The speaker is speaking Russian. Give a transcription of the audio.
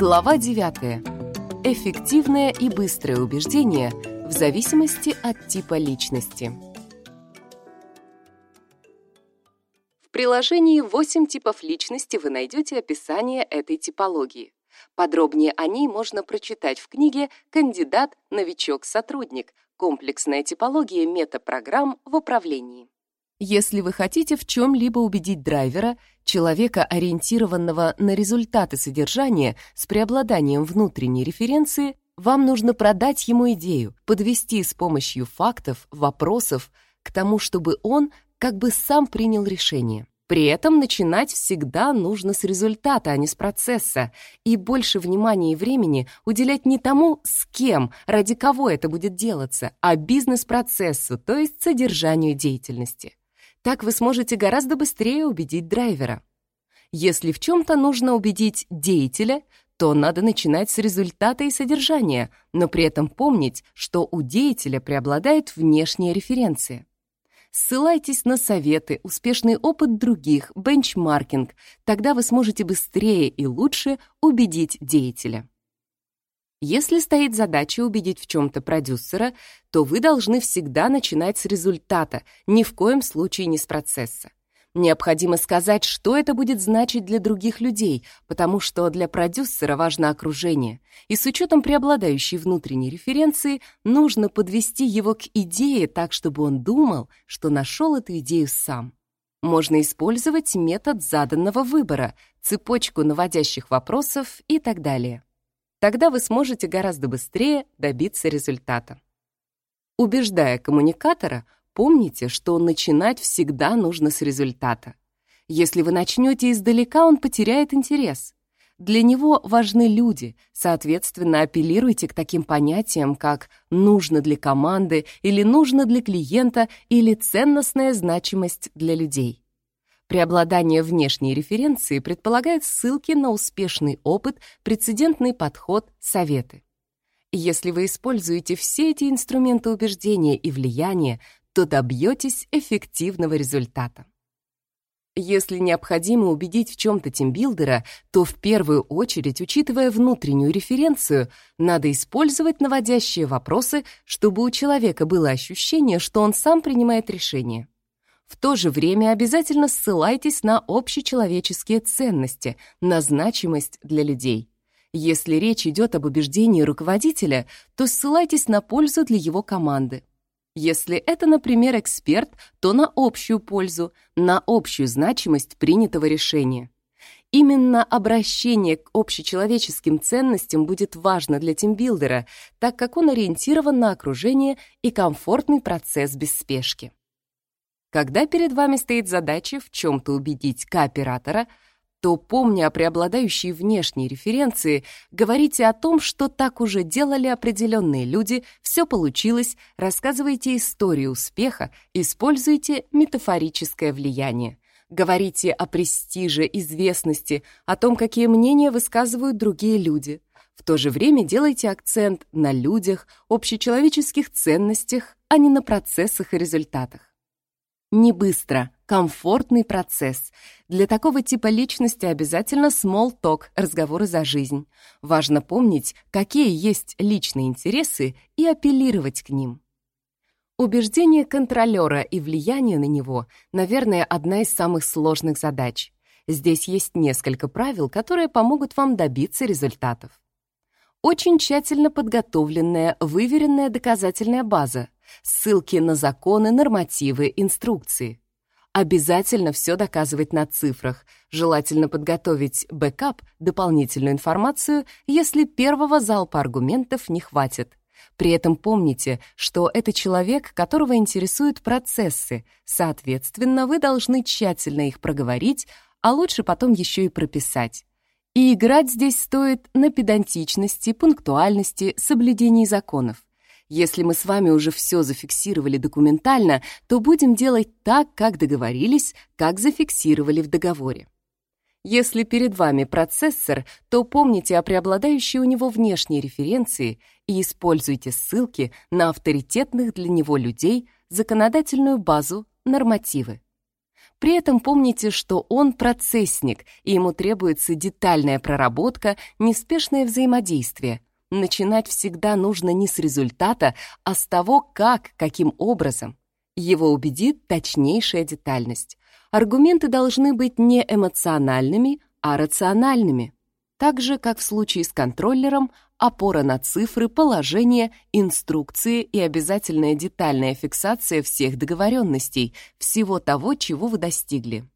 Глава 9. Эффективное и быстрое убеждение в зависимости от типа личности. В приложении «8 типов личности» вы найдете описание этой типологии. Подробнее о ней можно прочитать в книге «Кандидат, новичок, сотрудник. Комплексная типология метапрограмм в управлении». Если вы хотите в чем-либо убедить драйвера, человека, ориентированного на результаты содержания с преобладанием внутренней референции, вам нужно продать ему идею, подвести с помощью фактов, вопросов к тому, чтобы он как бы сам принял решение. При этом начинать всегда нужно с результата, а не с процесса, и больше внимания и времени уделять не тому, с кем, ради кого это будет делаться, а бизнес-процессу, то есть содержанию деятельности. Так вы сможете гораздо быстрее убедить драйвера. Если в чем-то нужно убедить деятеля, то надо начинать с результата и содержания, но при этом помнить, что у деятеля преобладает внешняя референция. Ссылайтесь на советы, успешный опыт других, бенчмаркинг, тогда вы сможете быстрее и лучше убедить деятеля. Если стоит задача убедить в чем-то продюсера, то вы должны всегда начинать с результата, ни в коем случае не с процесса. Необходимо сказать, что это будет значить для других людей, потому что для продюсера важно окружение, и с учетом преобладающей внутренней референции нужно подвести его к идее так, чтобы он думал, что нашел эту идею сам. Можно использовать метод заданного выбора, цепочку наводящих вопросов и так далее. Тогда вы сможете гораздо быстрее добиться результата. Убеждая коммуникатора, помните, что начинать всегда нужно с результата. Если вы начнете издалека, он потеряет интерес. Для него важны люди, соответственно, апеллируйте к таким понятиям, как «нужно для команды» или «нужно для клиента» или «ценностная значимость для людей». Преобладание внешней референции предполагает ссылки на успешный опыт, прецедентный подход, советы. Если вы используете все эти инструменты убеждения и влияния, то добьетесь эффективного результата. Если необходимо убедить в чем-то тимбилдера, то в первую очередь, учитывая внутреннюю референцию, надо использовать наводящие вопросы, чтобы у человека было ощущение, что он сам принимает решение. В то же время обязательно ссылайтесь на общечеловеческие ценности, на значимость для людей. Если речь идет об убеждении руководителя, то ссылайтесь на пользу для его команды. Если это, например, эксперт, то на общую пользу, на общую значимость принятого решения. Именно обращение к общечеловеческим ценностям будет важно для тимбилдера, так как он ориентирован на окружение и комфортный процесс без спешки. Когда перед вами стоит задача в чем-то убедить кооператора, то, помня о преобладающей внешней референции, говорите о том, что так уже делали определенные люди, все получилось, рассказывайте историю успеха, используйте метафорическое влияние. Говорите о престиже, известности, о том, какие мнения высказывают другие люди. В то же время делайте акцент на людях, общечеловеческих ценностях, а не на процессах и результатах. Не быстро, комфортный процесс. Для такого типа личности обязательно small talk, разговоры за жизнь. Важно помнить, какие есть личные интересы и апеллировать к ним. Убеждение контролера и влияние на него, наверное, одна из самых сложных задач. Здесь есть несколько правил, которые помогут вам добиться результатов. Очень тщательно подготовленная, выверенная доказательная база — ссылки на законы, нормативы, инструкции. Обязательно все доказывать на цифрах, желательно подготовить бэкап, дополнительную информацию, если первого залпа аргументов не хватит. При этом помните, что это человек, которого интересуют процессы, соответственно, вы должны тщательно их проговорить, а лучше потом еще и прописать. И играть здесь стоит на педантичности, пунктуальности, соблюдении законов. Если мы с вами уже все зафиксировали документально, то будем делать так, как договорились, как зафиксировали в договоре. Если перед вами процессор, то помните о преобладающей у него внешней референции и используйте ссылки на авторитетных для него людей, законодательную базу, нормативы. При этом помните, что он процессник, и ему требуется детальная проработка, неспешное взаимодействие. Начинать всегда нужно не с результата, а с того, как, каким образом. Его убедит точнейшая детальность. Аргументы должны быть не эмоциональными, а рациональными. Так же, как в случае с контроллером, опора на цифры, положение, инструкции и обязательная детальная фиксация всех договоренностей, всего того, чего вы достигли.